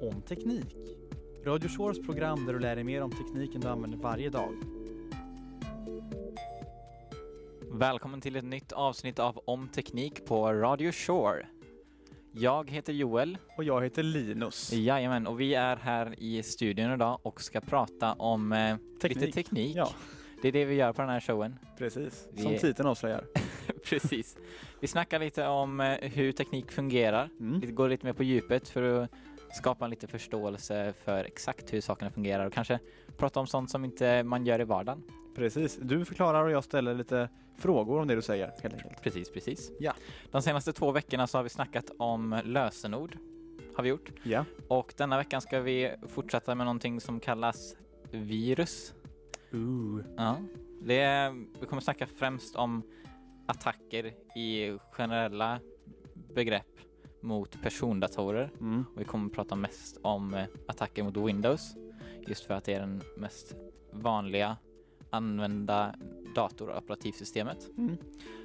om teknik. Radio Shores program där du lär dig mer om tekniken du använder varje dag. Välkommen till ett nytt avsnitt av Om Teknik på Radio Shore. Jag heter Joel. Och jag heter Linus. Jajamän, och vi är här i studion idag och ska prata om eh, Teknik. lite teknik. Ja, Det är det vi gör på den här showen. precis. Vi Som titeln avslöjar. Precis. Vi snackar lite om eh, hur teknik fungerar. Mm. Lite, går lite mer på djupet för att skapa en lite förståelse för exakt hur sakerna fungerar och kanske prata om sånt som inte man gör i vardagen. Precis. Du förklarar och jag ställer lite frågor om det du säger helt enkelt. Precis, precis. Ja. De senaste två veckorna så har vi snackat om lösenord. Har vi gjort. Ja. Och denna veckan ska vi fortsätta med någonting som kallas virus. Ooh. Ja. Det är, vi kommer snacka främst om attacker i generella begrepp mot persondatorer. Mm. Och vi kommer prata mest om eh, attacker mot Windows. Just för att det är den mest vanliga använda dator och operativsystemet. Mm.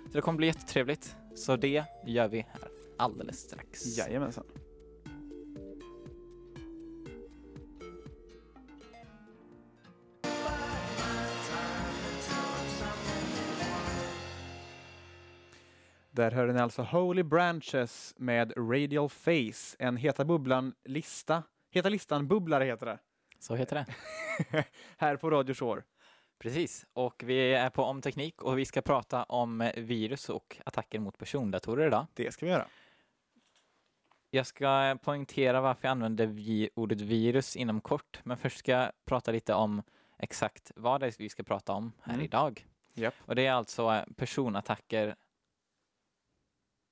Så det kommer bli jättetrevligt. Så det gör vi här alldeles strax. Jajamensan. Där hörde ni alltså Holy Branches med Radial Face, en Heta Bubblan-lista. Heta listan-bubblare heter det. Så heter det. Här på Radio Shore. Precis, och vi är på Om Teknik och vi ska prata om virus och attacker mot persondatorer idag. Det ska vi göra. Jag ska poängtera varför jag använder vi ordet virus inom kort, men först ska jag prata lite om exakt vad det är vi ska prata om här Mm. idag. Japp. Och det är alltså personattacker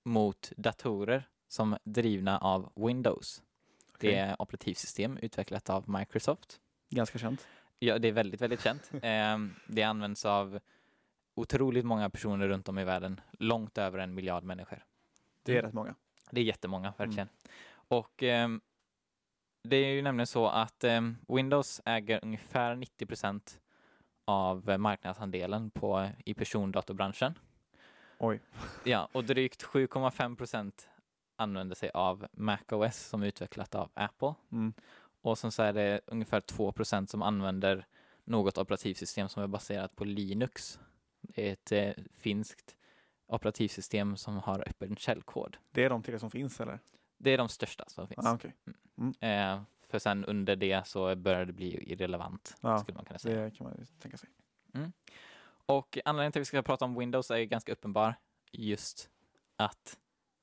mot datorer som är drivna av Windows. Det Okej. är operativsystem utvecklat av Microsoft. Ganska känt. Ja, det är väldigt, väldigt känt. Ehm, det används av otroligt många personer runt om i världen, långt över en miljard människor. Det är rätt många. Det är jättemånga, verkligen. Mm. Och ehm, det är ju nämligen så att ehm, Windows äger ungefär 90% av eh, marknadsandelen på, i persondatorbranschen. Oj. Ja, och drygt 7,5% använder sig av macOS som är utvecklat av Apple. Mm. Och sen så är det ungefär 2% som använder något operativsystem som är baserat på Linux. Det är ett eh, finskt operativsystem som har öppen källkod. Det är de tre som finns eller? Det är de största som finns. Ah, okej. Eh, för sen under det så börjar det bli irrelevant, Ja, skulle man kunna säga. Det kan man tänka sig. Och anledningen till att vi ska prata om Windows är ju ganska uppenbar. Just att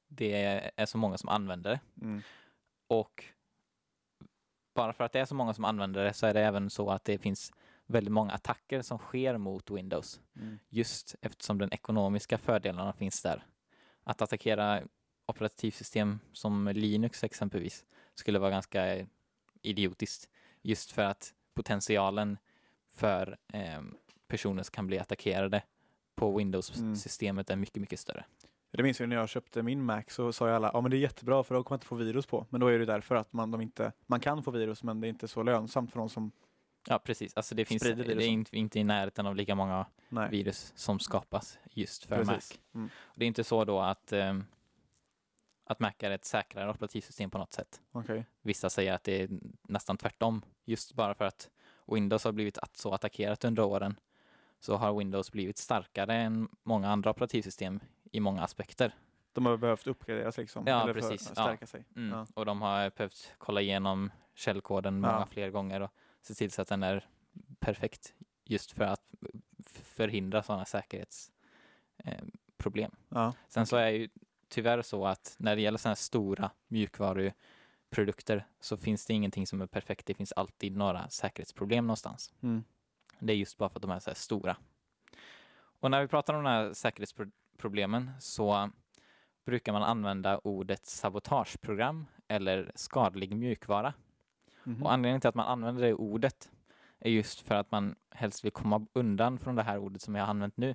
det är så många som använder det. Mm. Och bara för att det är så många som använder det så är det även så att det finns väldigt många attacker som sker mot Windows. Mm. Just eftersom den ekonomiska fördelarna finns där. Att attackera operativsystem som Linux exempelvis skulle vara ganska idiotiskt. Just för att potentialen för eh, personer som kan bli attackerade på Windows-systemet är mycket, mycket större. Det minns jag när jag köpte min Mac så sa ju alla ja men det är jättebra för då kommer man inte få virus på. Men då är det därför att man, de inte, man kan få virus men det är inte så lönsamt för de som Ja, precis. Alltså det finns det är inte, inte i närheten av lika många Nej. virus som skapas just för Precis. Mac. Mm. Det är inte så då att, ehm, att Mac är ett säkrare operativsystem på något sätt. Okej. Vissa säger att det är nästan tvärtom. Just bara för att Windows har blivit att så attackerat under åren så har Windows blivit starkare än många andra operativsystem i många aspekter. De har behövt uppgraderas liksom. Ja, eller för precis. att stärka sig. Mm. Ja. Och de har behövt kolla igenom källkoden många Ja. fler gånger och se till så att den är perfekt just för att förhindra sådana säkerhetsproblem. Eh. Ja. Sen så är ju tyvärr så att när det gäller sådana här stora mjukvaruprodukter så finns det ingenting som är perfekt. Det finns alltid några säkerhetsproblem någonstans. Mm. Det är just bara för att de är så här stora. Och när vi pratar om de här säkerhetsproblemen så brukar man använda ordet sabotageprogram eller skadlig mjukvara. Mhm. Och anledningen till att man använder det ordet är just för att man helst vill komma undan från det här ordet som jag har använt nu,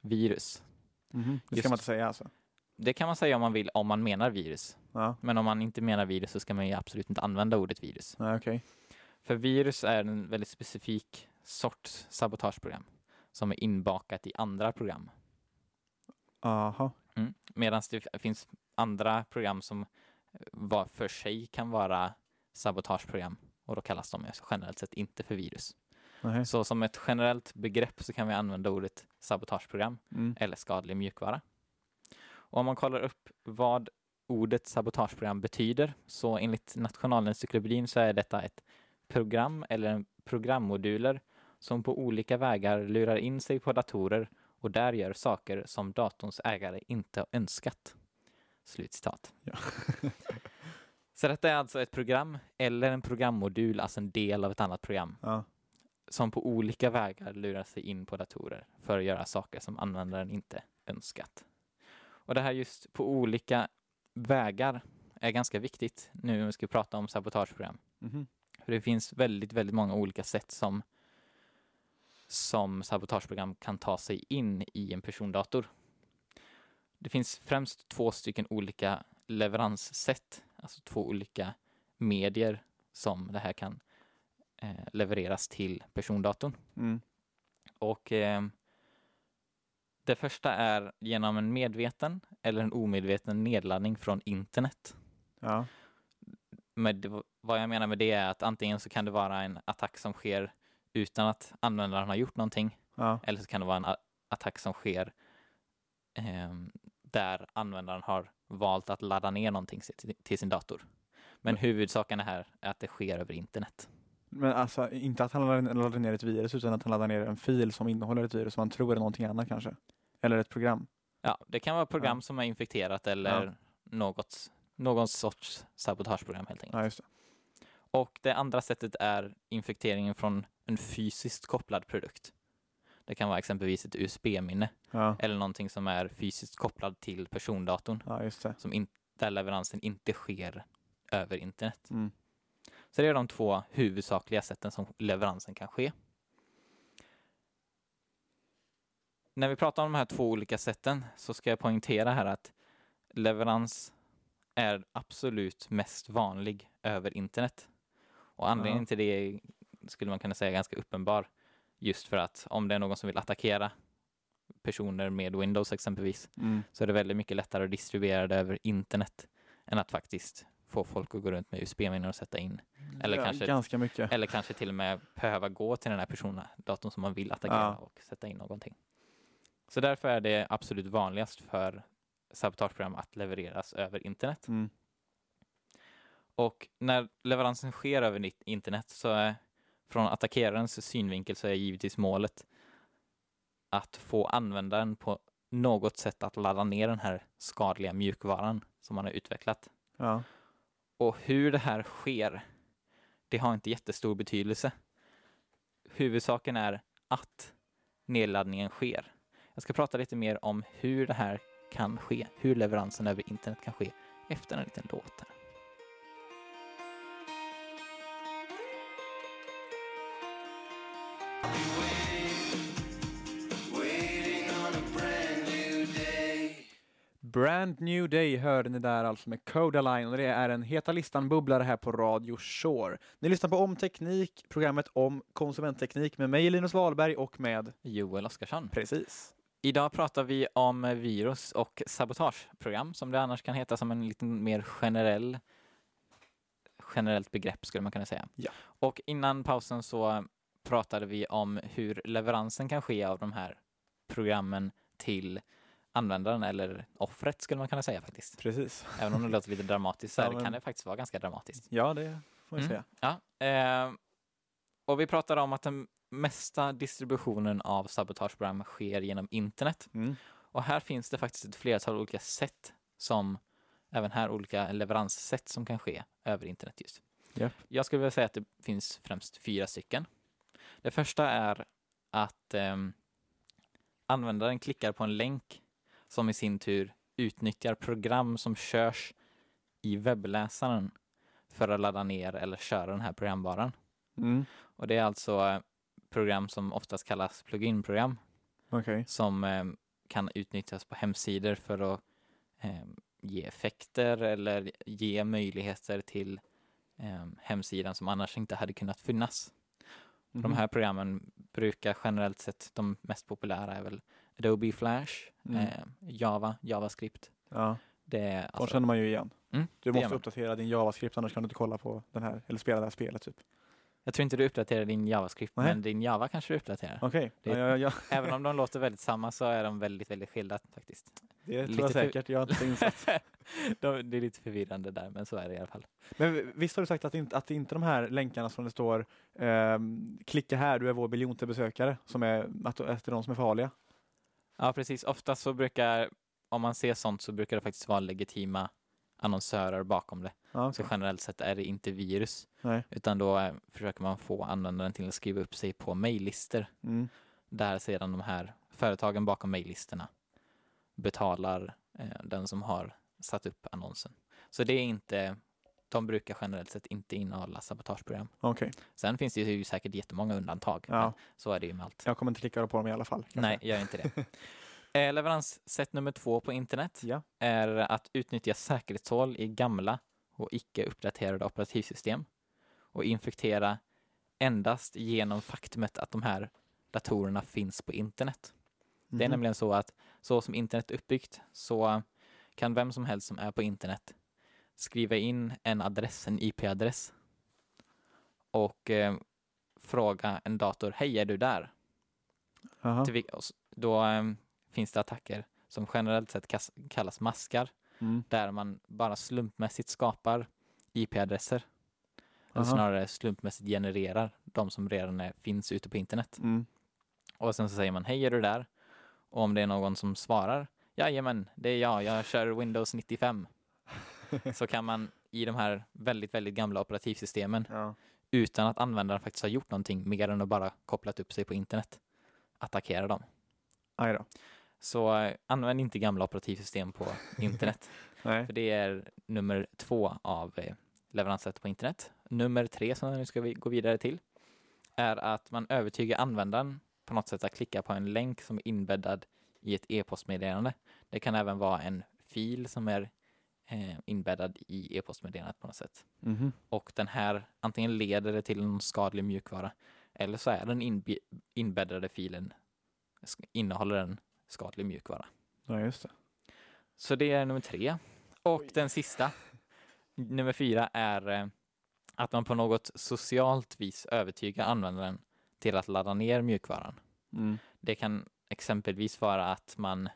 virus. Mhm. Det Just- ska man inte säga alltså. Det kan man säga om man vill, om man menar virus. Ja. Men om man inte menar virus så ska man ju absolut inte använda ordet virus. Nej, okej. För virus är en väldigt specifik sorts sabotageprogram som är inbakat i andra program. Aha. Mm. Medan det finns andra program som var för sig kan vara sabotageprogram och då kallas de generellt sett inte för virus. Nej. Så som ett generellt begrepp så kan vi använda ordet sabotageprogram Mm. eller skadlig mjukvara. Och om man kollar upp vad ordet sabotageprogram betyder så enligt Nationalencyklopedin så är detta ett program eller en programmoduler som på olika vägar lurar in sig på datorer och där gör saker som datorns ägare inte har önskat. Slutcitat. Ja. så detta är alltså ett program eller en programmodul, alltså en del av ett annat program Ja. som på olika vägar lurar sig in på datorer för att göra saker som användaren inte önskat. Och det här just på olika vägar är ganska viktigt nu när vi ska prata om sabotageprogram. Mhm. För det finns väldigt, väldigt många olika sätt som, som sabotageprogram kan ta sig in i en persondator. Det finns främst två stycken olika leveranssätt, alltså två olika medier som det här kan eh, levereras till persondatorn. Mm. Och eh, det första är genom en medveten eller en omedveten nedladdning från internet. Ja. Med, det- vad jag menar med det är att antingen så kan det vara en attack som sker utan att användaren har gjort någonting Ja. eller så kan det vara en attack som sker ehm, där användaren har valt att ladda ner någonting till, sin dator. Men huvudsaken är här är att det sker över internet. Men alltså inte att han laddar ner ett virus utan att han laddar ner en fil som innehåller ett virus som man tror är någonting annat kanske. Eller ett program. Ja, det kan vara program Ja. som är infekterat eller Ja. något, någon sorts sabotageprogram helt enkelt. Ja, det. Och det andra sättet är infekteringen från en fysiskt kopplad produkt. Det kan vara exempelvis ett USB-minne Ja. eller någonting som är fysiskt kopplad till persondatorn ja, som in, där leveransen inte sker över internet. Mm. Så det är de två huvudsakliga sätten som leveransen kan ske. När vi pratar om de här två olika sätten så ska jag poängtera här att leverans är absolut mest vanlig över internet. Och anledningen Ja. till det skulle man kunna säga ganska uppenbar. Just för att om det är någon som vill attackera personer med Windows exempelvis Mm. så är det väldigt mycket lättare att distribuera det över internet än att faktiskt få folk att gå runt med USB-minnen och sätta in. Eller ja, kanske- Ganska mycket. Eller kanske till och med behöva gå till den här personen, datorn som man vill attackera Ja. och sätta in någonting. Så därför är det absolut vanligast för sabotageprogram att levereras över internet. Mm. Och när leveransen sker över internet så är från attackerarens synvinkel så är givetvis målet att få användaren på något sätt att ladda ner den här skadliga mjukvaran som man har utvecklat. Ja. Och hur det här sker, det har inte jättestor betydelse. Huvudsaken är att nedladdningen sker. Jag ska prata lite mer om hur det här kan ske, hur leveransen över internet kan ske efter en liten låt. Här. Brand New Day hörde ni där alltså med Codaline och det är en Heta listan-bubblare här på Radio Shore. Ni lyssnar på Om Teknik, programmet om konsumentteknik med mig Linus Wahlberg och med Joel Oskarsson. precis. Idag pratar vi om virus och sabotageprogram som det annars kan heta som en liten mer generell generellt begrepp skulle man kunna säga. Ja. Och innan pausen så pratade vi om hur leveransen kan ske av de här programmen till användaren eller offret skulle man kunna säga faktiskt. Precis. Även om det låter lite dramatiskt så Ja, här, men- kan det faktiskt vara ganska dramatiskt. Ja, det får vi Mm. säga. Ja, eh, och vi pratade om att den mesta distributionen av sabotageprogram sker genom internet. Mm. Och här finns det faktiskt ett flertal olika sätt som, även här olika leveranssätt som kan ske över internet just. Japp. Jag skulle vilja säga att det finns främst fyra stycken. Det första är att ehm, användaren klickar på en länk som i sin tur utnyttjar program som körs i webbläsaren för att ladda ner eller köra den här programvaran. Mm. Och det är alltså eh, program som oftast kallas plugin-program Okej. som eh, kan utnyttjas på hemsidor för att eh, ge effekter eller ge möjligheter till eh, hemsidan som annars inte hade kunnat finnas. De Mhm. här programmen brukar generellt sett, de mest populära är väl Adobe Flash, Mm. eh, Java, JavaScript, Ja. Det är De alltså, känner man ju igen. mm, Du måste uppdatera din JavaScript annars kan du inte kolla på den här eller spela det här spelet typ. Jag tror inte du uppdaterar din JavaScript, Nej. men din Java kanske du uppdaterar. Okej, Det- ja, ja, ja, Även om de låter väldigt samma så är de väldigt, väldigt skilda faktiskt. det tror Lite jag för- säkert. Jag har inte insett. de, det är lite förvirrande där, men så är det i alla fall. Men visst har du sagt att, inte, att inte de här länkarna som det står ehm, klicka här, du är vår miljonte besökare, som är, att, att det är de som är farliga? Ja, precis. Ofta så brukar, om man ser sånt så brukar det faktiskt vara legitima annonsörer bakom det. Ja, Så generellt sett är det inte virus, Nej. utan då eh, försöker man få användaren till att skriva upp sig på mejllistor Mm. där sedan de här företagen bakom mejllistorna betalar eh, den som har satt upp annonsen. Så det är inte, de brukar generellt sett inte innehålla sabotageprogram. Okej, Sen finns det ju säkert jättemånga undantag, Ja. så är det ju med allt. jag kommer inte klicka på dem i alla fall. Nej, gör inte det. eh, leveranssätt nummer två på internet Ja. är att utnyttja säkerhetshål i gamla och icke uppdaterade operativsystem och infektera endast genom faktumet att de här datorerna finns på internet. Det är Mhm. nämligen så att så som internet är uppbyggt så kan vem som helst som är på internet skriva in en adress, en IP-adress och eh, fråga en dator, hej är du där? Då eh, finns det attacker som generellt sett kallas maskar Mm. där man bara slumpmässigt skapar IP-adresser. Eller snarare slumpmässigt genererar de som redan är, finns ute på internet. Mm. Och sen så säger man hej är du där? Och om det är någon som svarar jajamän det är jag, jag kör Windows 95. så kan man i de här väldigt, väldigt gamla operativsystemen Ja. utan att användaren faktiskt har gjort någonting mer än att bara kopplat upp sig på internet attackera dem. Aj då. Så eh, använd inte gamla operativsystem på internet. Nej. För det är nummer två av eh, leveranssätt på internet. Nummer tre som jag nu ska vi gå vidare till är att man övertygar användaren på något sätt att klicka på en länk som är inbäddad i ett e-postmeddelande. Det kan även vara en fil som är eh, inbäddad i e-postmeddelandet på något sätt. Mhm. Och den här antingen leder det till en skadlig mjukvara eller så är den inbäddade filen innehåller en skadlig mjukvara. Ja, just det. Så det är nummer tre. Och den sista, nummer fyra, är eh, att man på något socialt vis övertygar användaren till att ladda ner mjukvaran. Mm. Det kan exempelvis vara att man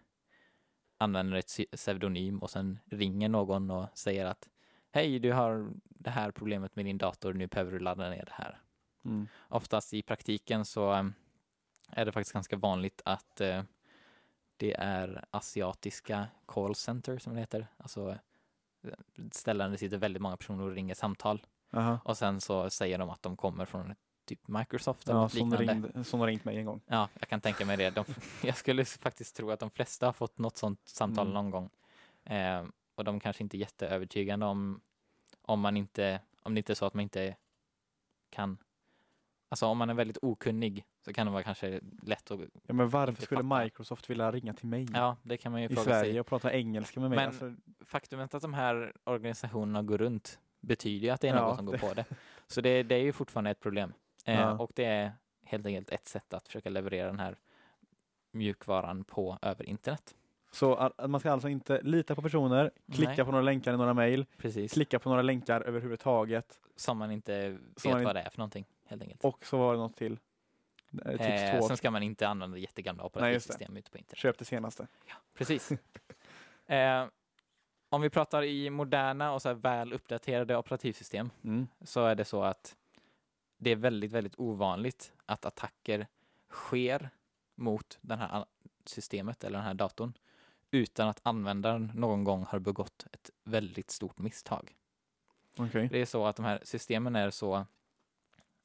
använder ett pseudonym och sen ringer någon och säger att hej, du har det här problemet med din dator, nu behöver du ladda ner det här. Mm. Oftast i praktiken så eh, är det faktiskt ganska vanligt att eh, det är asiatiska call center som det heter. Alltså eh, ställen där det sitter väldigt många personer och ringer samtal Aha. och sen så säger de att de kommer från typ Microsoft eller Ja, något som liknande. ringde, som har ringt mig en gång. Ja, jag kan tänka mig det. De, jag skulle faktiskt tro att de flesta har fått något sånt samtal Mm. någon gång. Eh, och de kanske inte är jätteövertygande om, om man inte, om det inte är så att man inte kan, alltså om man är väldigt okunnig så kan det vara kanske lätt att, Ja, men varför skulle fattar. Microsoft vilja ringa till mig ja det kan man ju i fråga Sverige sig. och prata engelska med mig? Men- Alltså, Faktumet att de här organisationerna går runt betyder ju att det är Ja, någon som går det- på det. Så det, det är ju fortfarande ett problem. Eh, Ja. Och det är helt enkelt ett sätt att försöka leverera den här mjukvaran på över internet. så man ska alltså inte lita på personer, klicka Nej. på några länkar i några mejl, klicka på några länkar överhuvudtaget. Som man inte vet man vad det är för någonting, helt enkelt. Och så var det något till. Eh, Tips Eh, två. sen ska man inte använda jättegamla operativsystem ute på internet. Köp det senaste. Precis. eh, om vi pratar i moderna och så här väl uppdaterade operativsystem Mm. så är det så att det är väldigt, väldigt ovanligt att attacker sker mot det här systemet eller den här datorn utan att användaren någon gång har begått ett väldigt stort misstag. Okej. Det är så att de här systemen är så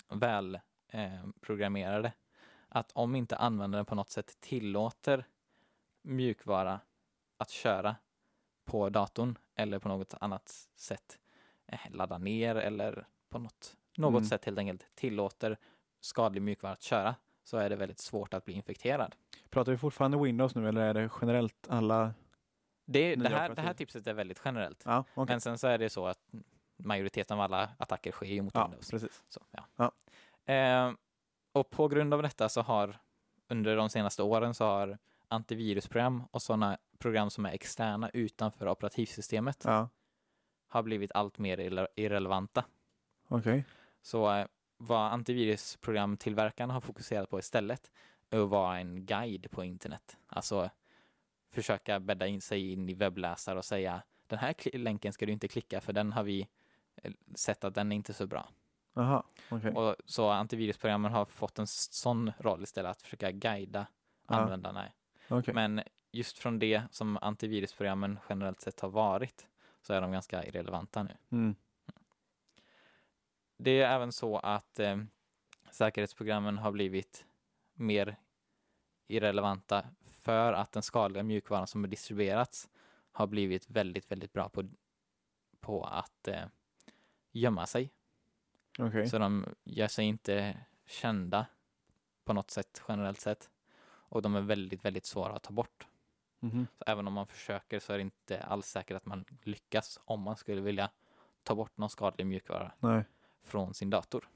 väl eh, programmerade att om inte användaren på något sätt tillåter mjukvara att köra på datorn eller på något annat sätt eh, ladda ner eller på något, något Mm. sätt helt enkelt tillåter skadlig mjukvara att köra så är det väldigt svårt att bli infekterad. Pratar vi fortfarande Windows nu eller är det generellt alla? Det, det, här, det här tipset är väldigt generellt. Ja, okej. Men sen så är det så att majoriteten av alla attacker sker ju mot Ja, Windows. precis. Så, ja. Ja. Eh, och på grund av detta så har under de senaste åren så har antivirusprogram och sådana program som är externa utanför operativsystemet Ja, har blivit allt mer irre- irrelevanta. okej. Så eh, vad antivirusprogramtillverkarna har fokuserat på istället är att vara en guide på internet. Alltså försöka bädda in sig in i webbläsare och säga den här länken ska du inte klicka för den har vi eh, sett att den är inte så bra. Jaha, okej. Och så antivirusprogrammen har fått en sån roll istället, att försöka guida Ja. användarna. Okej. Men just från det som antivirusprogrammen generellt sett har varit så är de ganska irrelevanta nu. Mm. Det är även så att eh, säkerhetsprogrammen har blivit mer irrelevanta för att den skadliga mjukvaran som har distribuerats har blivit väldigt, väldigt bra på, på att eh, gömma sig. Okej. Så de gör sig inte kända på något sätt generellt sett. Och de är väldigt, väldigt svåra att ta bort. Mhm. Så även om man försöker så är det inte alls säkert att man lyckas om man skulle vilja ta bort någon skadlig mjukvara Nej. Från sin dator.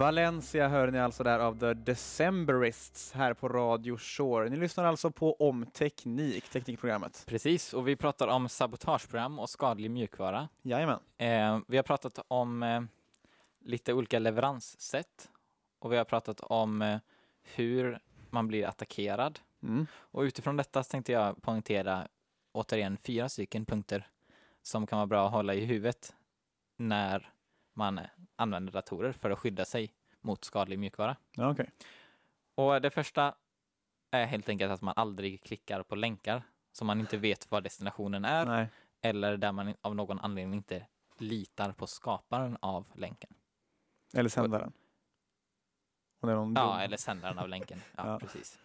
Valencia hör ni alltså där av The Decemberists här på Radio Shore. Ni lyssnar alltså på Om Teknik, teknikprogrammet. Precis, och vi pratar om sabotageprogram och skadlig mjukvara. Jajamän. Eh, vi har pratat om eh, lite olika leveranssätt och vi har pratat om eh, hur man blir attackerad. Mm. Och utifrån detta tänkte jag poängtera återigen fyra stycken punkter som kan vara bra att hålla i huvudet när man använder datorer för att skydda sig mot skadlig mjukvara. Ja, okej. Och det första är helt enkelt att man aldrig klickar på länkar som man inte vet vad destinationen är Nej. eller där man av någon anledning inte litar på skaparen av länken. Eller sändaren. Om det är någon Ja, dum- eller sändaren av länken. Ja, Ja. precis.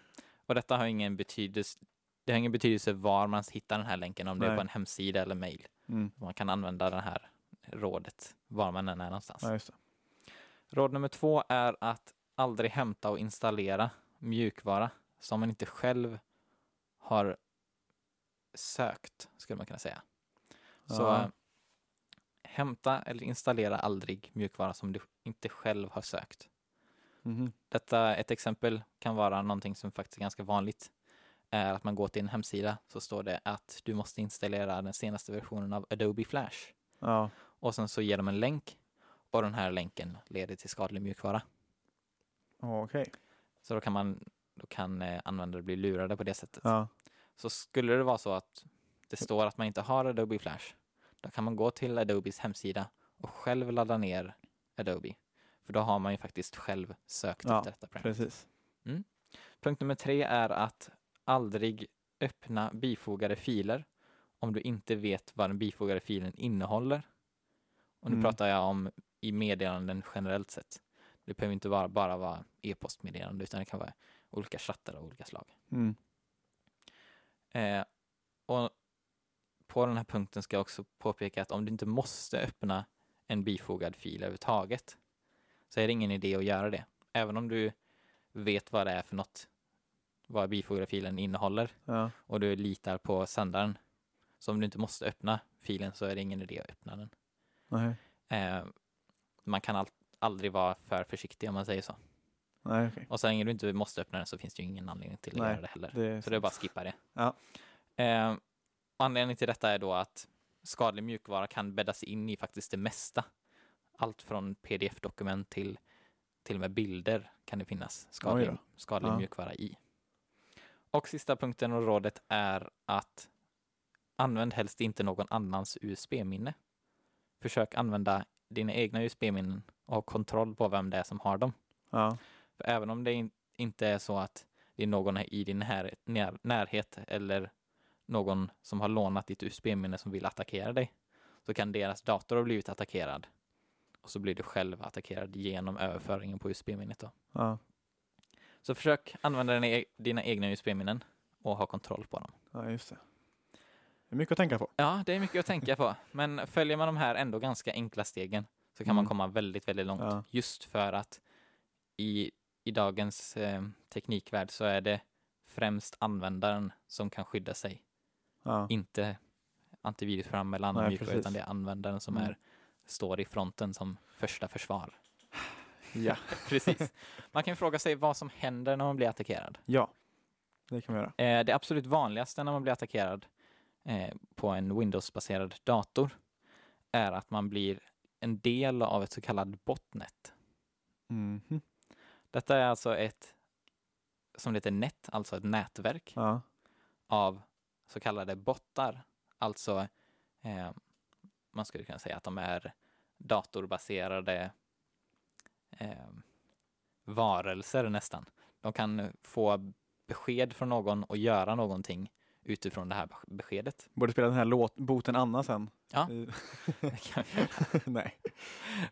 Och detta har ingen betydelse. Det har ingen betydelse var man hittar den här länken, om det är Nej. på en hemsida eller mail. Mm. Man kan använda det här rådet var man än är någonstans. Ja, just det. Råd nummer två är att aldrig hämta och installera mjukvara som man inte själv har sökt, skulle man kunna säga. Så Ja. eh, hämta eller installera aldrig mjukvara som du inte själv har sökt. Mhm. Detta, ett exempel kan vara någonting som faktiskt är ganska vanligt. Är att man går till en hemsida så står det att du måste installera den senaste versionen av Adobe Flash. Ja. Och sen så ger de en länk och den här länken leder till skadlig mjukvara. Okej. Så då kan man då kan eh, användare bli lurade på det sättet. Ja. Så skulle det vara så att det står att man inte har Adobe Flash, då kan man gå till Adobes hemsida och själv ladda ner Adobe. För då har man ju faktiskt själv sökt Ja, efter detta program. Precis. Punkt nummer tre är att aldrig öppna bifogade filer om du inte vet vad den bifogade filen innehåller. Och nu Mm. pratar jag om i meddelanden generellt sett. Det behöver inte bara, bara vara e-postmeddelande utan det kan vara olika chattar av olika slag. Mm. Eh, och på den här punkten ska jag också påpeka att om du inte måste öppna en bifogad fil överhuvudtaget så är det ingen idé att göra det. Även om du vet vad det är för något, vad bifogade filen innehåller Ja. och du litar på sändaren. Så om du inte måste öppna filen så är det ingen idé att öppna den. Nej. Eh, man kan all, aldrig vara för försiktig om man säger så. Nej, okej. Och så länge du inte måste öppna den så finns det ju ingen anledning till att Nej, göra det heller. Det Så det är bara att skippa det. Ja. Eh, anledningen till detta är då att skadlig mjukvara kan bäddas in i faktiskt det mesta. Allt från pdf-dokument till till och med bilder kan det finnas skadlig, skadlig Ja. mjukvara i. Och sista punkten och rådet är att använd helst inte någon annans USB-minne. Försök använda dina egna USB-minnen och ha kontroll på vem det är som har dem. Ja. För även om det in, inte är så att det är någon i din när, närhet eller någon som har lånat ditt USB-minne som vill attackera dig, så kan deras dator ha blivit attackerad. Och så blir du själv attackerad genom överföringen på USB-minnet. Då. Ja. Så försök använda dina, e- dina egna USB-minnen och ha kontroll på dem. ja, just det. Det är mycket att tänka på. Ja, det är mycket att tänka på. Men följer man de här ändå ganska enkla stegen så kan man Mm. komma väldigt, väldigt långt. Ja. Just för att i, i dagens eh, teknikvärld så är det främst användaren som kan skydda sig Ja. Inte antivirusprogram eller andra Nej, mjukvara utan det är användaren som Mm. är, står i fronten som första försvar. Ja. Precis. Man kan fråga sig vad som händer när man blir attackerad. ja, det kan vi göra. Eh, det absolut vanligaste när man blir attackerad eh, på en Windows-baserad dator är att man blir en del av ett så kallat botnet. Mhm. Detta är alltså ett, som det heter nät, alltså ett nätverk Ja. av så kallade bottar. Alltså, eh, man skulle kunna säga att de är datorbaserade eh, varelser nästan. De kan få besked från någon och göra någonting utifrån det här bes- beskedet. Borde spela den här låt, Boten Anna sen. Ja. Nej.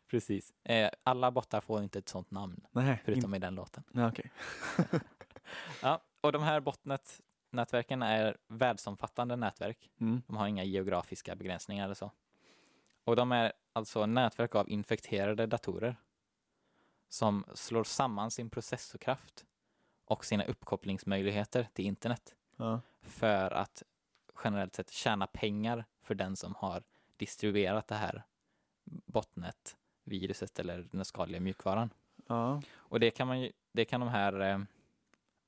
Precis. Eh, alla bottar får inte ett sånt namn, Nej. förutom i den låten. Ja, okej. Ja, och de här botnet-nätverken är världsomfattande nätverk. Mm. De har inga geografiska begränsningar eller så. Och de är alltså nätverk av infekterade datorer som slår samman sin processorkraft och sina uppkopplingsmöjligheter till internet Ja. för att generellt sett tjäna pengar för den som har distribuerat det här botnet-viruset eller den skadliga mjukvaran. Ja. Och det kan, man ju, det kan de här eh,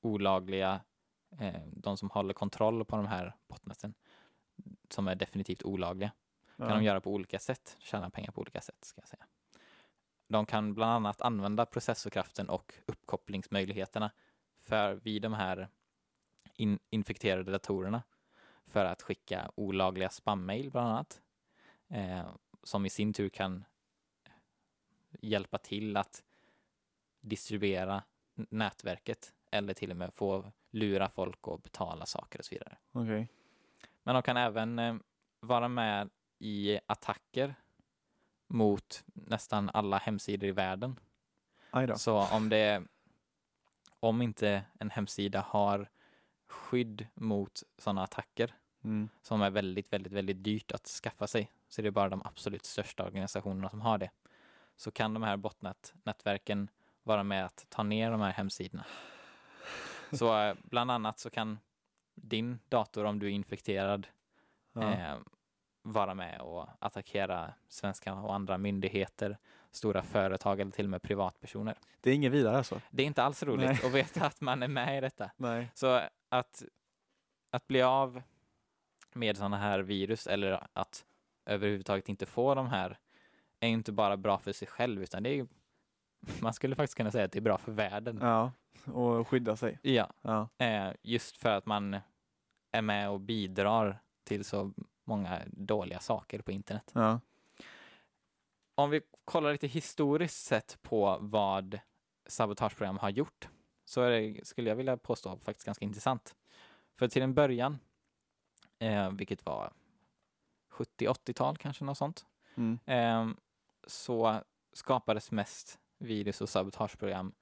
olagliga, eh, de som håller kontroll på de här botneten, som är definitivt olagliga, kan Ja. de göra på olika sätt, tjäna pengar på olika sätt ska jag säga. De kan bland annat använda processorkraften och uppkopplingsmöjligheterna för vid de här in, infekterade datorerna för att skicka olagliga spammail bland annat, eh, som i sin tur kan hjälpa till att distribuera nätverket eller till och med få lura folk och betala saker och så vidare. Okej. Men de kan även eh, vara med i attacker mot nästan alla hemsidor i världen. Så om det om inte en hemsida har skydd mot sådana attacker Mm. som är väldigt, väldigt, väldigt dyrt att skaffa sig, så det är bara de absolut största organisationerna som har det, så kan de här botnet-nätverken vara med att ta ner de här hemsidorna. Så eh, bland annat så kan din dator, om du är infekterad, Ja. eh, vara med och attackera svenska och andra myndigheter, stora företag eller till och med privatpersoner. Det är inget vidare alltså? Det är inte alls roligt Nej. att veta att man är med i detta. Nej. Så att, att bli av med sådana här virus eller att överhuvudtaget inte få de här är inte bara bra för sig själv utan det är man skulle faktiskt kunna säga att det är bra för världen. Ja. Och skydda sig. Ja, Ja. eh, just för att man är med och bidrar till så många dåliga saker på internet. Ja. Om vi kollar lite historiskt sett på vad sabotageprogram har gjort så är det, skulle jag vilja påstå, faktiskt ganska intressant. För till en början, eh, vilket var 70-80-tal kanske något sånt, Mm. eh, så skapades mest virus och sabotageprogram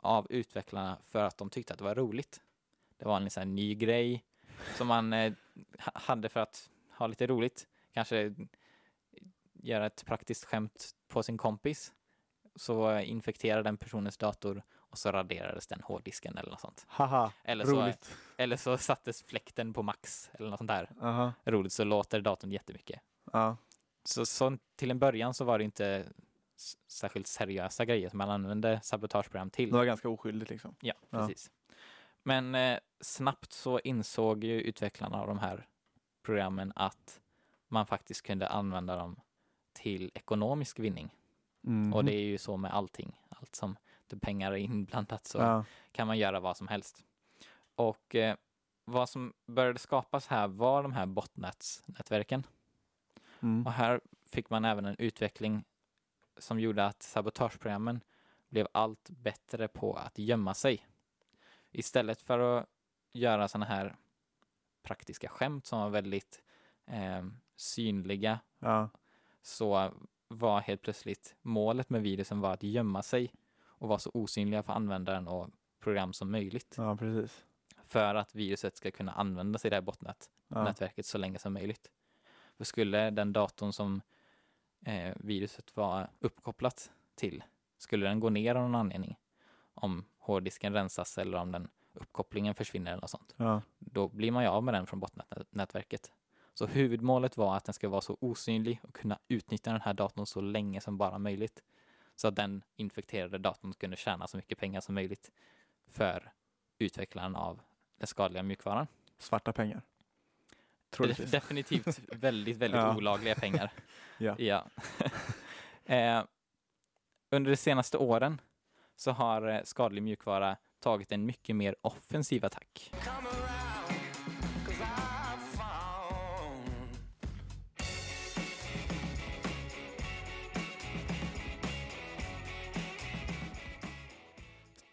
av utvecklarna för att de tyckte att det var roligt. Det var en sån ny grej som man eh, ha- hade för att ha lite roligt. Kanske göra ett praktiskt skämt på sin kompis. Så infekterade den personens dator och så raderades den hårddisken eller något sånt. Haha. Eller så, Roligt. eller så sattes fläkten på max eller något sånt där. Aha. Roligt så låter datorn jättemycket. Ja. Så, så till en början så var det inte särskilt seriösa grejer som man använde sabotageprogram till. Det var ganska oskyldigt liksom. Ja, Ja. precis. Men eh, snabbt så insåg ju utvecklarna av de här programmen att man faktiskt kunde använda dem till ekonomisk vinning. Mhm. Och det är ju så med allting. Allt som det pengar är inblandat så Ja. kan man göra vad som helst. Och eh, vad som började skapas här var de här botnets-nätverken. Mm. Och här fick man även en utveckling som gjorde att sabotageprogrammen blev allt bättre på att gömma sig. Istället för att göra sådana här praktiska skämt som var väldigt eh, synliga Ja. så var helt plötsligt målet med virusen var att gömma sig och vara så osynliga för användaren och program som möjligt ja, precis. för att viruset ska kunna användas i det här botnät Ja. nätverket så länge som möjligt. För skulle den datorn som eh, viruset var uppkopplat till, skulle den gå ner av någon anledning, om hårddisken rensas eller om den uppkopplingen försvinner eller något sånt. Ja. Då blir man ju av med den från botnätverket. Så huvudmålet var att den ska vara så osynlig och kunna utnyttja den här datorn så länge som bara möjligt. Så att den infekterade datorn kunde tjäna så mycket pengar som möjligt för utvecklaren av den skadliga mjukvaran. Svarta pengar. Troligtvis. definitivt väldigt, väldigt Ja. olagliga pengar. Ja. ja. eh, under de senaste åren så har eh, skadlig mjukvara tagit en mycket mer offensiv attack.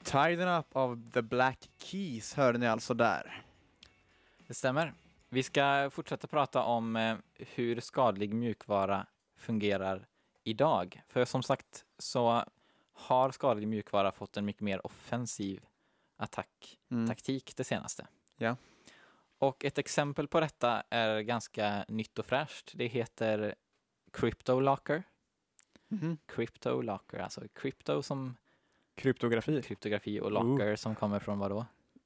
Tieden Up av The Black Keys hörde ni alltså där. Det stämmer. Vi ska fortsätta prata om eh, hur skadlig mjukvara fungerar idag. För som sagt så har skadlig mjukvara fått en mycket mer offensiv attack Mm. taktik det senaste. Ja. Och ett exempel på detta är ganska nytt och fräscht. Det heter CryptoLocker. Mhm. CryptoLocker, alltså crypto som Kryptografi. kryptografi och locker som kommer från vad då?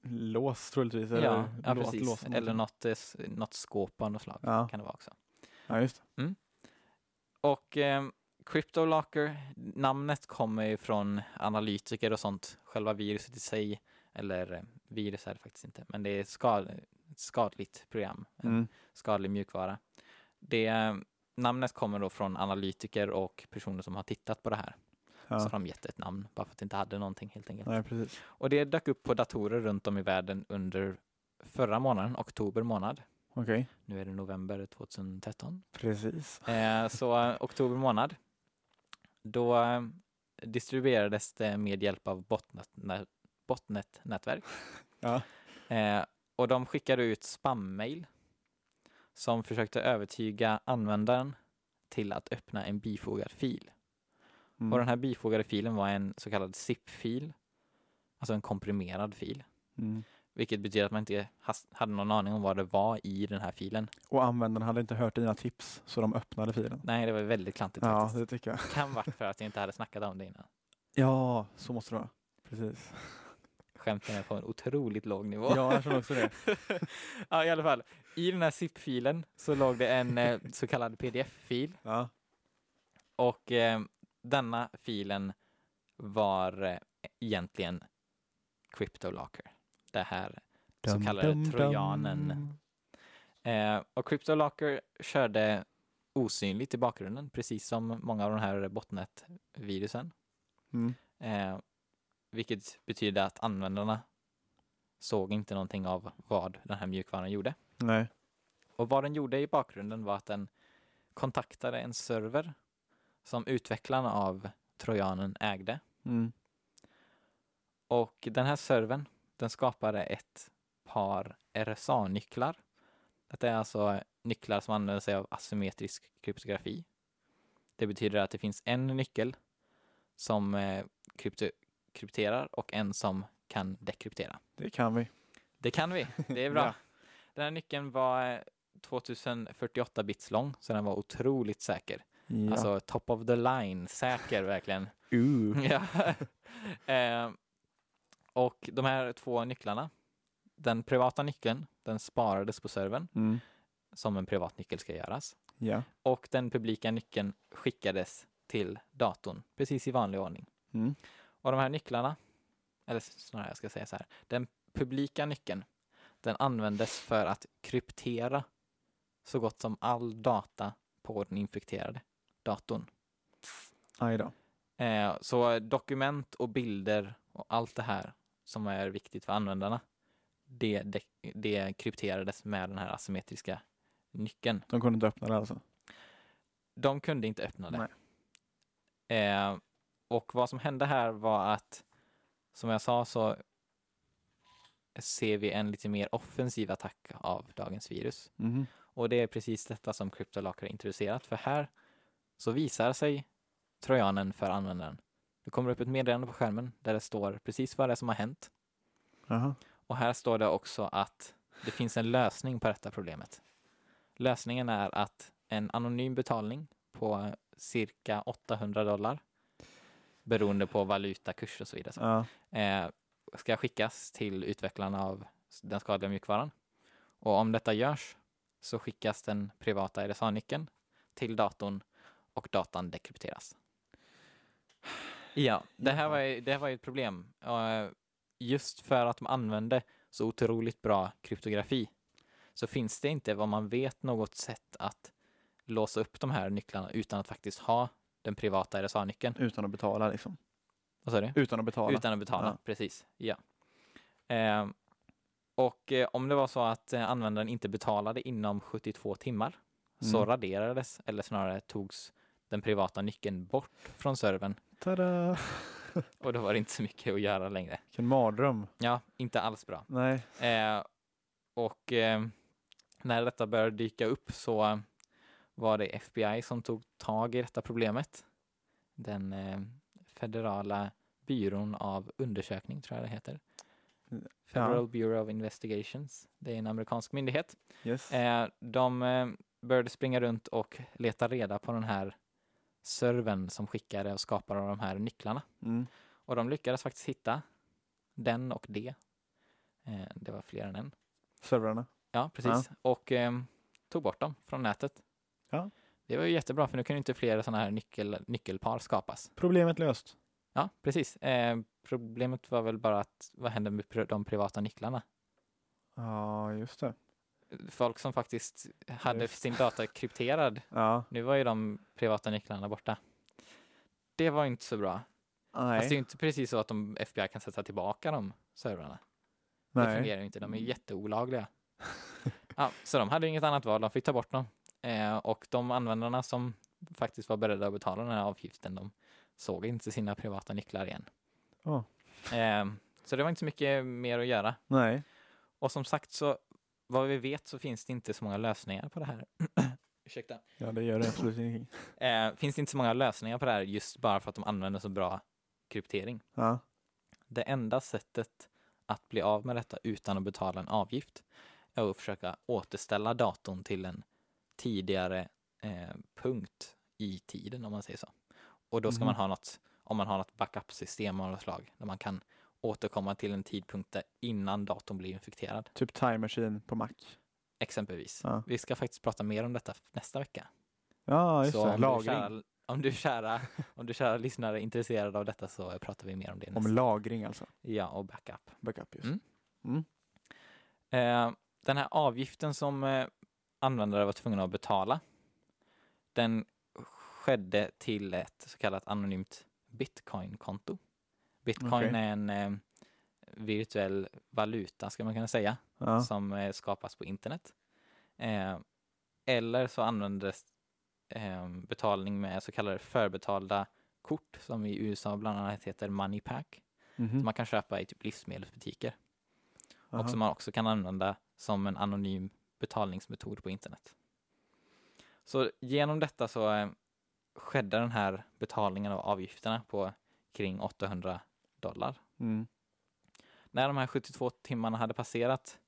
Lås troligtvis. Eller Ja, ja lås- precis. lås- Eller något, eh, något skåp av något slag Ja. kan det vara också. Ja, just det. Och eh, CryptoLocker, namnet kommer ju från analytiker och sånt. Själva viruset i sig, eller eh, virus är det faktiskt inte, men det är skad, skadligt program, en Mm. skadlig mjukvara. Det, eh, namnet kommer då från analytiker och personer som har tittat på det här. Så Ja. har de gett ett namn, bara för att det inte hade någonting helt enkelt. Nej, precis. Och det dök upp på datorer runt om i världen under förra månaden, oktober månad. Okej. Nu är det november 2013. Precis. Eh, så eh, oktober månad, då eh, distribuerades det med hjälp av botnet, nä- botnetnätverk. Ja. Eh, och de skickade ut spam-mail som försökte övertyga användaren till att öppna en bifogad fil. Mm. Och den här bifogade filen var en så kallad zip-fil, alltså en komprimerad fil. Mm. Vilket betyder att man inte hade någon aning om vad det var i den här filen. Och användarna hade inte hört dina tips, så de öppnade filen. Nej, det var väldigt klantigt Ja, faktiskt. det tycker jag. Kan varit för att jag inte hade snackat om det innan. Ja, så måste det vara. Precis. Skämten är på en otroligt låg nivå. Ja, jag tror också det. ja, i alla fall. I den här zip-filen så låg det en eh, så kallad pdf-fil Ja. och eh, denna filen var eh, egentligen CryptoLocker. Det här så kallade trojanen. Eh, och CryptoLocker körde osynligt i bakgrunden, precis som många av de här botnet-virusen. Mm. Eh, vilket betyder att användarna såg inte någonting av vad den här mjukvaran gjorde. Nej. Och vad den gjorde i bakgrunden var att den kontaktade en server som utvecklarna av trojanen ägde. Mm. Och den här servern, den skapade ett par RSA-nycklar. Det är alltså nycklar som använder sig av asymmetrisk kryptografi. Det betyder att det finns en nyckel som eh, krypto- krypterar och en som kan dekryptera. Det kan vi. Det kan vi, det är bra. Ja. Den här nyckeln var eh, 2048 bits lång, så den var otroligt säker. Ja. Alltså top of the line, säker verkligen. uh. ja. eh, och de här två nycklarna, den privata nyckeln, den sparades på servern Mm. som en privat nyckel ska göras. Ja. Och den publika nyckeln skickades till datorn, precis i vanlig ordning. Mm. Och de här nycklarna, eller snarare jag ska säga så här, den publika nyckeln, den användes för att kryptera så gott som all data på den infekterade datorn. Aj då. Eh, så dokument och bilder och allt det här som är viktigt för användarna, det, det, det krypterades med den här asymmetriska nyckeln. De kunde inte öppna det alltså? De kunde inte öppna det. Eh, och vad som hände här var att, som jag sa så ser vi en lite mer offensiv attack av dagens virus. Mhm. Och det är precis detta som CryptoLocker har introducerat. För här så visar sig trojanen för användaren. Det kommer upp ett meddelande på skärmen där det står precis vad det är som har hänt. Jaha. Och här står det också att det finns en lösning på detta problemet. Lösningen är att en anonym betalning på cirka 800 dollar beroende på valutakurs och så vidare Ja. eh, ska skickas till utvecklarna av den skadliga mjukvaran. Och om detta görs så skickas den privata RSA-nyckeln till datorn och datan dekrypteras. Ja, det här var, ju- det här var ett problem. Eh, Just för att de använde så otroligt bra kryptografi så finns det inte vad man vet något sätt att låsa upp de här nycklarna utan att faktiskt ha den privata RSA-nyckeln. Utan att betala liksom. Vad sa du? Utan att betala. Utan att betala, Ja. precis. Ja. Eh, och eh, om det var så att eh, användaren inte betalade inom 72 timmar så Mm. raderades, eller snarare togs den privata nyckeln bort från servern Tada! och då var det inte så mycket att göra längre. Vilken mardröm. Ja, inte alls bra. Nej. Eh, och eh, när detta började dyka upp så var det FBI som tog tag i detta problemet. Den eh, federala byrån av undersökning, tror jag det heter. Federal Bureau of Investigations. Det är en amerikansk myndighet. Yes. Eh, de eh, började springa runt och leta reda på den här servern som skickade och skapade de här nycklarna. Mm. Och de lyckades faktiskt hitta den och det. Eh, det var fler än en. Servrarna. Ja, precis. Och ehm, tog bort dem från nätet. Ja. Det var ju jättebra, för nu kan ju inte fler sådana här nyckel, nyckelpar skapas. Problemet löst. Ja, precis. Eh, problemet var väl bara att vad hände med de privata nycklarna? Ja, just det. Folk som faktiskt hade sin data krypterad, Ja. nu var ju de privata nycklarna borta. Det var inte så bra. Fast det är ju Nej. inte precis så att de FBI kan sätta tillbaka de servrarna. Det Nej. fungerar ju inte, de är jätteolagliga. ja, så de hade inget annat val, de fick ta bort dem. Eh, och de användarna som faktiskt var beredda att betala den här avgiften, de såg inte sina privata nycklar igen. Ja. Eh, så det var inte så mycket mer att göra. Nej. Och som sagt så, vad vi vet så finns det inte så många lösningar på det här. Ursäkta. Ja, det gör det absolut ingenting. Eh, finns det inte så många lösningar på det här just bara för att de använder så bra kryptering. Ja. Det enda sättet att bli av med detta utan att betala en avgift är att försöka återställa datorn till en tidigare eh, punkt i tiden om man säger så. Och då ska Mhm. man ha något, om man har något backup-system av något slag, där man kan återkomma till en tidpunkt där innan datorn blir infekterad, Typ Time Machine på Mac. exempelvis. Ja. Vi ska faktiskt prata mer om detta nästa vecka. Ja, just så det. om Lagring. Du kära, om, du kära, om du kära lyssnare är intresserade av detta så pratar vi mer om det Om nästa. lagring alltså. Ja, och backup. Backup just. Mm. Mm. Eh, den här avgiften som eh, användare var tvungna att betala, den skedde till ett så kallat anonymt bitcoin-konto. Bitcoin Okej. är en eh, virtuell valuta, ska man kunna säga, Ja. som eh, skapas på internet. Eh, eller så användes eh, betalning med så kallade förbetalda kort som i USA bland annat heter MoneyPack Mhm. som man kan köpa i typ livsmedelsbutiker och Aha. som man också kan använda som en anonym betalningsmetod på internet. Så genom detta så eh, skedde den här betalningen av avgifterna på kring 800 dollar. Mm. När de här 72 timmarna hade passerat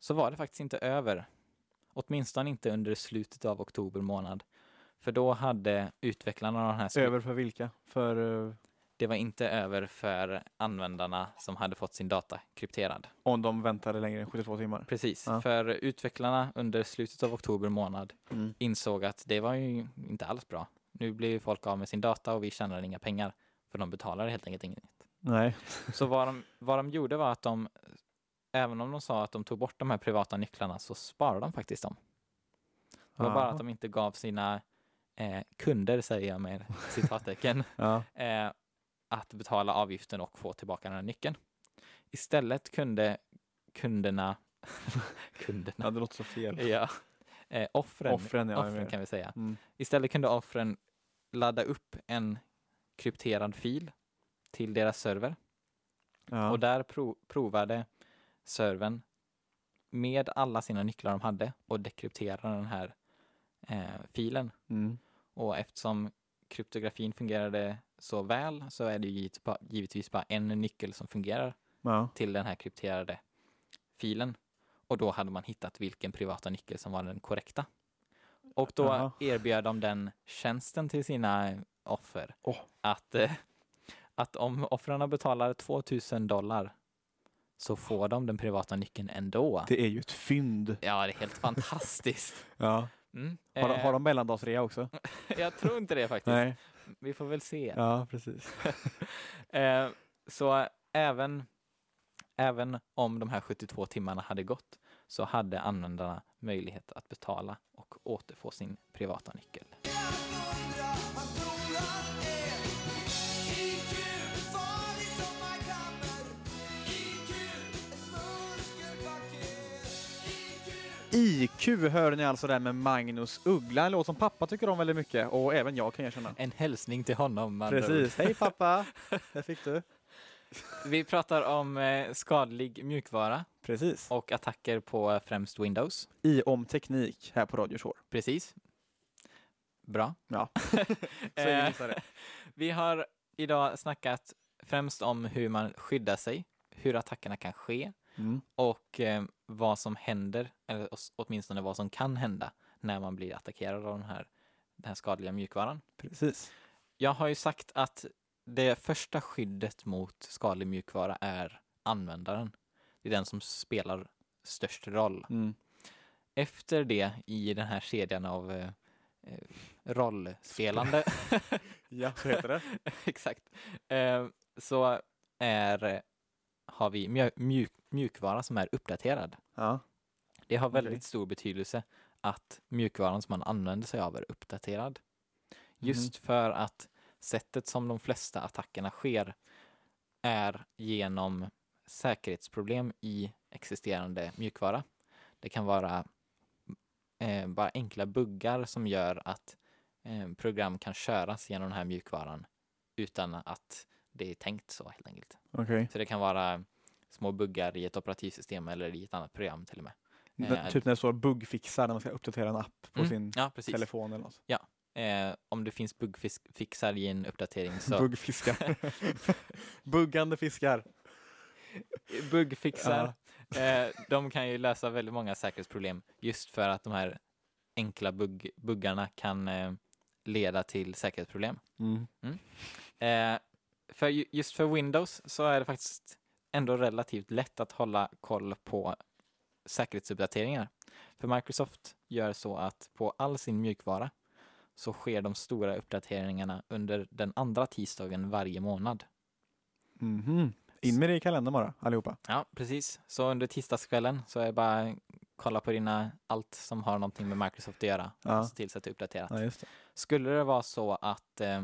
så var det faktiskt inte över. Åtminstone inte under slutet av oktober månad. För då hade utvecklarna av den här Över för vilka? För eh, Det var inte över för användarna som hade fått sin data krypterad. om de väntade längre än 72 timmar? Precis, Ja. för utvecklarna under slutet av oktober månad Mm. insåg att det var ju inte alls bra. Nu blir folk av med sin data och vi tjänar inga pengar för de betalar helt enkelt inget. Nej. Så vad de, vad de gjorde var att de, även om de sa att de tog bort de här privata nycklarna så sparade de faktiskt dem. Det var bara Aha. att de inte gav sina eh, kunder, säger jag med citattecken, Ja. eh, att betala avgiften och få tillbaka den här nyckeln. Istället kunde kunderna, kunderna, ja, det låter så fel. ja, eh, offren, Offren, ja. offren kan vi säga. Mm. Istället kunde offren ladda upp en krypterad fil till deras server Ja. och där pro- provade servern med alla sina nycklar de hade och dekryptera den här eh, filen. Mm. Och eftersom kryptografin fungerade så väl så är det ju givet- givetvis bara en nyckel som fungerar Ja. till den här krypterade filen. Och då hade man hittat vilken privata nyckel som var den korrekta. Och då Jaha. erbjöd de den tjänsten till sina offer Åh. att, eh, att om offren betalar 2000 dollar så får de den privata nyckeln ändå. Det är ju ett fynd. Ja, det är helt fantastiskt. Ja. Mm. Har, de- Eh, har de mellandagsrea också? Jag tror inte det faktiskt. Nej. Vi får väl se. Ja, precis. Eh, så även, även om de här 72 timmarna hade gått så hade användarna möjlighet att betala och återfå sin privata nyckel. IQ hör ni alltså där med Magnus Uggla, en låt som pappa tycker om väldigt mycket och även jag kan erkänna. En hälsning till honom. ord. Precis. Hej pappa! Där fick du. Vi pratar om eh, skadlig mjukvara Precis. och attacker på eh, främst Windows. I Om Teknik här på Radio Shore. Precis. Bra. Ja. Så Eh, gissar det. Vi har idag snackat främst om hur man skyddar sig, hur attackerna kan ske Mm. och eh, vad som händer, eller åtminstone vad som kan hända när man blir attackerad av den här, den här skadliga mjukvaran. Precis. Jag har ju sagt att det första skyddet mot skadlig mjukvara är användaren. Det är den som spelar störst roll. Mm. Efter det i den här kedjan av eh, eh, rollspelande Ja, så heter det. Exakt. Eh, så är, har vi mjuk, mjuk, mjukvara som är uppdaterad. Ja. Det har väldigt Okej. stor betydelse att mjukvaran som man använder sig av är uppdaterad. Just för att sättet som de flesta attackerna sker är genom säkerhetsproblem i existerande mjukvara. Det kan vara eh, bara enkla buggar som gör att eh, program kan köras genom den här mjukvaran utan att det är tänkt så helt enkelt. Okej. Så det kan vara små buggar i ett operativsystem eller i ett annat program till och med. Okay. Eh, Typ när det står bugfixar när man ska uppdatera en app på Mm, sin Ja, telefon eller något. Eh, om det finns bugfixar i en uppdatering så Buggfiskar. Buggande fiskar. Bugfixar. Eh, de kan ju lösa väldigt många säkerhetsproblem just för att de här enkla bugg, buggarna kan eh, leda till säkerhetsproblem. Mm. Eh, för ju- just för Windows så är det faktiskt ändå relativt lätt att hålla koll på säkerhetsuppdateringar. För Microsoft gör så att på all sin mjukvara så sker de stora uppdateringarna under den andra tisdagen varje månad. Mhm. In med det i kalendern bara, allihopa. Ja, precis. Så under tisdagskvällen så är det bara kolla på dina allt som har någonting med Microsoft att göra Ja. och se till så att det är uppdaterat. Ja, det. Skulle det vara så att eh,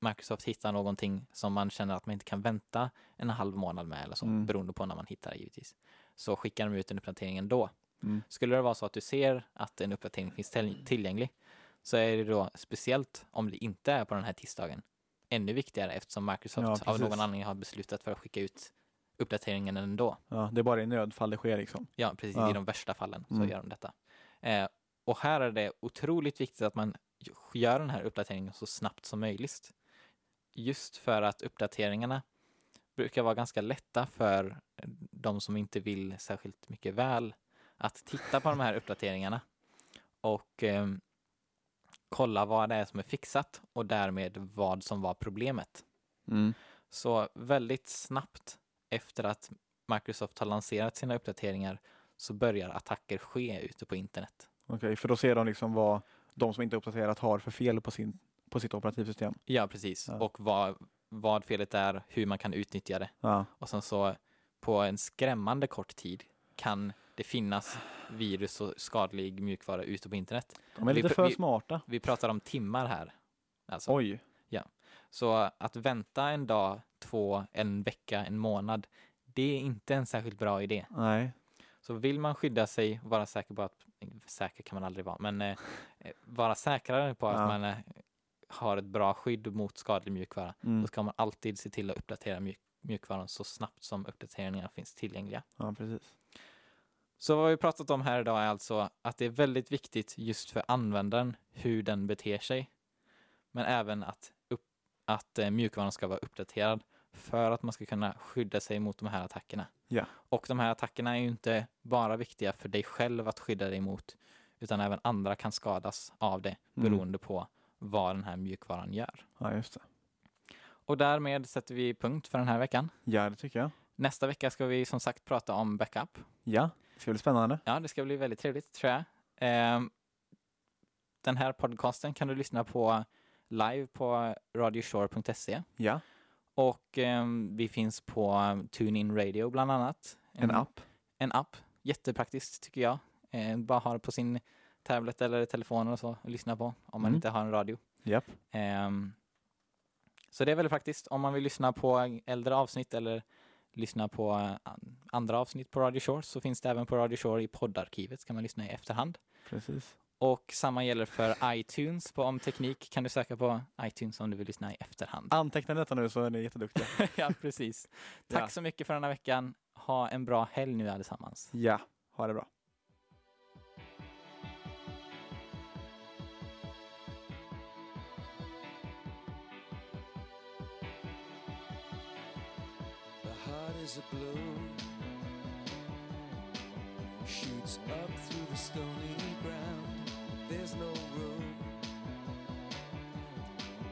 Microsoft hittar någonting som man känner att man inte kan vänta en halv månad med eller så, Mm. beroende på när man hittar det givetvis, så skickar de ut en uppdatering ändå. Mm. Skulle det vara så att du ser att en uppdatering finns till- tillgänglig så är det då speciellt om det inte är på den här tisdagen ännu viktigare eftersom Microsoft Ja, av någon anledning har beslutat för att skicka ut uppdateringen ändå. Ja, det är bara i nödfall det sker liksom. Ja, precis. Ja. I de värsta fallen så Mm. gör de detta. Eh, och här är det otroligt viktigt att man gör den här uppdateringen så snabbt som möjligt. Just för att uppdateringarna brukar vara ganska lätta för de som inte vill särskilt mycket väl att titta på de här uppdateringarna och eh, kolla vad det är som är fixat och därmed vad som var problemet. Mm. Så väldigt snabbt efter att Microsoft har lanserat sina uppdateringar så börjar attacker ske ute på internet. Okej, för då ser de liksom vad de som inte uppdaterat har för fel på, sin, på sitt operativsystem. Ja, precis. Ja. Och vad, vad felet är, hur man kan utnyttja det. Ja, Och sen så på en skrämmande kort tid kan det finnas virus och skadlig mjukvara ute på internet. de är Vi lite pr- för vi- smarta. Vi pratar om timmar här. Alltså. Oj. Så att vänta en dag, två, en vecka, en månad, det är inte en särskilt bra idé. Nej. Så vill man skydda sig, vara säker på att, säker kan man aldrig vara, men eh, eh, vara säkrare på att Ja. man eh, har ett bra skydd mot skadlig mjukvara, Mm. då ska man alltid se till att uppdatera mjuk, mjukvaran så snabbt som uppdateringarna finns tillgängliga. Ja, precis. Så vad vi pratat om här idag är alltså att det är väldigt viktigt just för användaren hur den beter sig, men även att, upp, att eh, mjukvaran ska vara uppdaterad för att man ska kunna skydda sig mot de här attackerna. Ja. Och de här attackerna är ju inte bara viktiga för dig själv att skydda dig mot, utan även andra kan skadas av det Mm. beroende på vad den här mjukvaran gör. Ja, just det. Och därmed sätter vi punkt för den här veckan. Ja, det tycker jag. Nästa vecka ska vi som sagt prata om backup. Ja, det ska bli spännande. Ja, det ska bli väldigt trevligt tror jag. Ehm, den här podcasten kan du lyssna på live på radioshore.se Ja, och ehm, vi finns på TuneIn Radio bland annat. en app. En app, jättepraktiskt tycker jag. Eh, bara ha det på sin tablet eller telefon och så och lyssna på om man Mm. inte har en radio. Japp. Ehm, så det är väldigt praktiskt om man vill lyssna på äldre avsnitt eller lyssna på eh, an- andra avsnitt på Radio Shore så finns det även på Radio Shore i poddarkivet så kan man lyssna i efterhand. Precis. Och samma gäller för iTunes. På Om Teknik kan du söka på iTunes om du vill lyssna i efterhand. Anteckna detta nu så är ni jätteduktiga. ja, precis. Tack Ja. så mycket för den här veckan. Ha en bra helg nu allesammans. Ja, ha det bra. Is a balloon, shoots up through the stony ground. There's no room